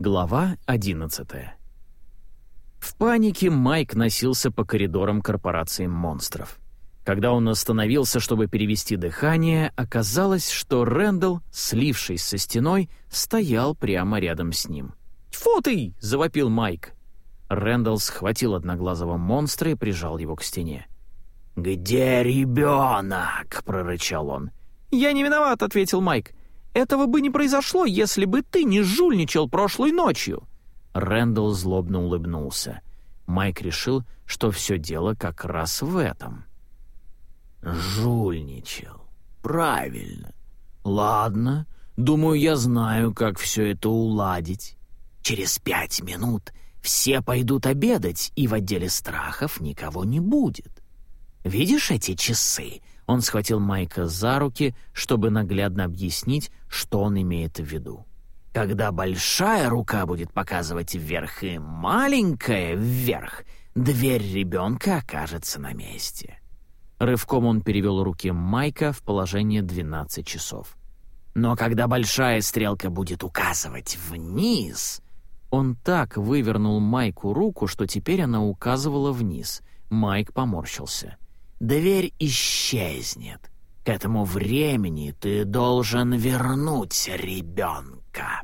Глава 11 В панике Майк носился по коридорам корпорации монстров. Когда он остановился, чтобы перевести дыхание, оказалось, что Рэндалл, слившись со стеной, стоял прямо рядом с ним. «Тьфу ты!» — завопил Майк. Рэндалл схватил одноглазого монстра и прижал его к стене. «Где ребенок?» — прорычал он. «Я не виноват», — ответил Майк. «Этого бы не произошло, если бы ты не жульничал прошлой ночью». Рэндалл злобно улыбнулся. Майк решил, что все дело как раз в этом. «Жульничал. Правильно. Ладно, думаю, я знаю, как все это уладить. Через пять минут все пойдут обедать, и в отделе страхов никого не будет. Видишь эти часы?» Он схватил Майка за руки, чтобы наглядно объяснить, что он имеет в виду. «Когда большая рука будет показывать вверх и маленькая вверх, дверь ребенка окажется на месте». Рывком он перевел руки Майка в положение 12 часов. «Но когда большая стрелка будет указывать вниз...» Он так вывернул Майку руку, что теперь она указывала вниз. Майк поморщился. — дверь исчезнет. К этому времени ты должен вернуть ребенка».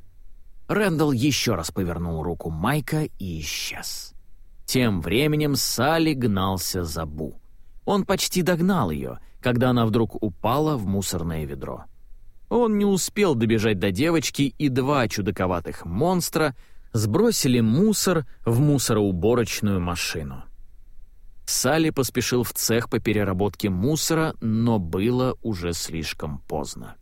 Рэндалл еще раз повернул руку Майка и исчез. Тем временем Салли гнался за Бу. Он почти догнал ее, когда она вдруг упала в мусорное ведро. Он не успел добежать до девочки, и два чудаковатых монстра сбросили мусор в мусороуборочную машину. Салли поспешил в цех по переработке мусора, но было уже слишком поздно.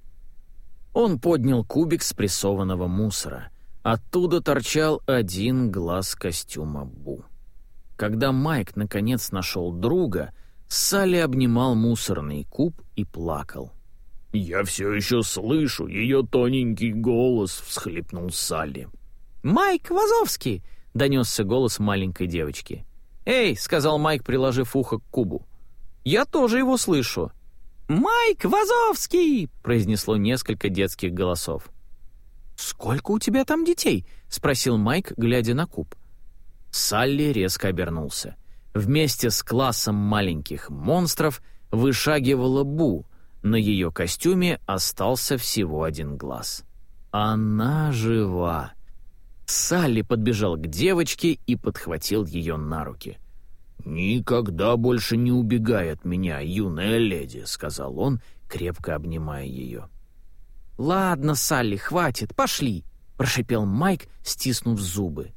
Он поднял кубик спрессованного мусора. Оттуда торчал один глаз костюма Бу. Когда Майк наконец нашел друга, Салли обнимал мусорный куб и плакал. «Я все еще слышу ее тоненький голос», — всхлипнул Салли. «Майк Вазовский!» — донесся голос маленькой девочки. «Эй!» — сказал Майк, приложив ухо к кубу. «Я тоже его слышу». «Майк Вазовский!» — произнесло несколько детских голосов. «Сколько у тебя там детей?» — спросил Майк, глядя на куб. Салли резко обернулся. Вместе с классом маленьких монстров вышагивала Бу. На ее костюме остался всего один глаз. Она жива. Салли подбежал к девочке и подхватил ее на руки. «Никогда больше не убегай от меня, юная леди», — сказал он, крепко обнимая ее. «Ладно, Салли, хватит, пошли», — прошипел Майк, стиснув зубы.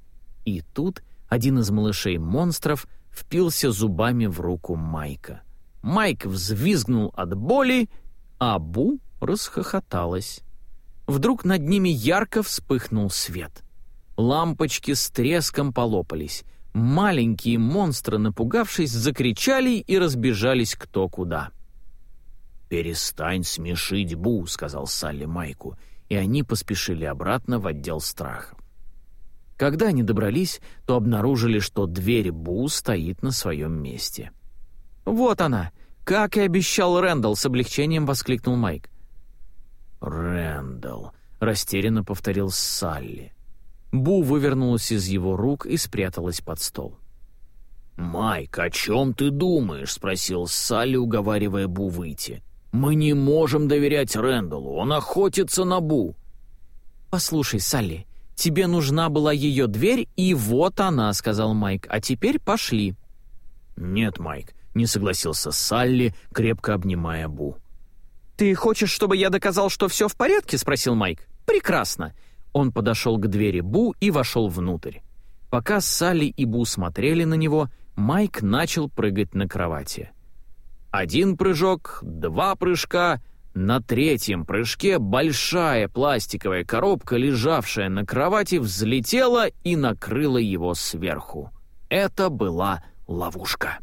И тут один из малышей-монстров впился зубами в руку Майка. Майк взвизгнул от боли, а Бу расхохоталась. Вдруг над ними ярко вспыхнул свет. Лампочки с треском полопались. Маленькие монстры, напугавшись, закричали и разбежались кто куда. «Перестань смешить Бу», — сказал Салли Майку, и они поспешили обратно в отдел страхов. Когда они добрались, то обнаружили, что дверь Бу стоит на своем месте. «Вот она! Как и обещал Рэндалл!» — с облегчением воскликнул Майк. «Рэндалл!» — растерянно повторил Салли. Бу вывернулась из его рук и спряталась под стол. «Майк, о чем ты думаешь?» — спросил Салли, уговаривая Бу выйти. «Мы не можем доверять Рэндаллу, он охотится на Бу». «Послушай, Салли, тебе нужна была ее дверь, и вот она», — сказал Майк. «А теперь пошли». «Нет, Майк», — не согласился Салли, крепко обнимая Бу. «Ты хочешь, чтобы я доказал, что все в порядке?» — спросил Майк. «Прекрасно. Он подошел к двери Бу и вошел внутрь. Пока Салли и Бу смотрели на него, Майк начал прыгать на кровати. Один прыжок, два прыжка. На третьем прыжке большая пластиковая коробка, лежавшая на кровати, взлетела и накрыла его сверху. Это была ловушка.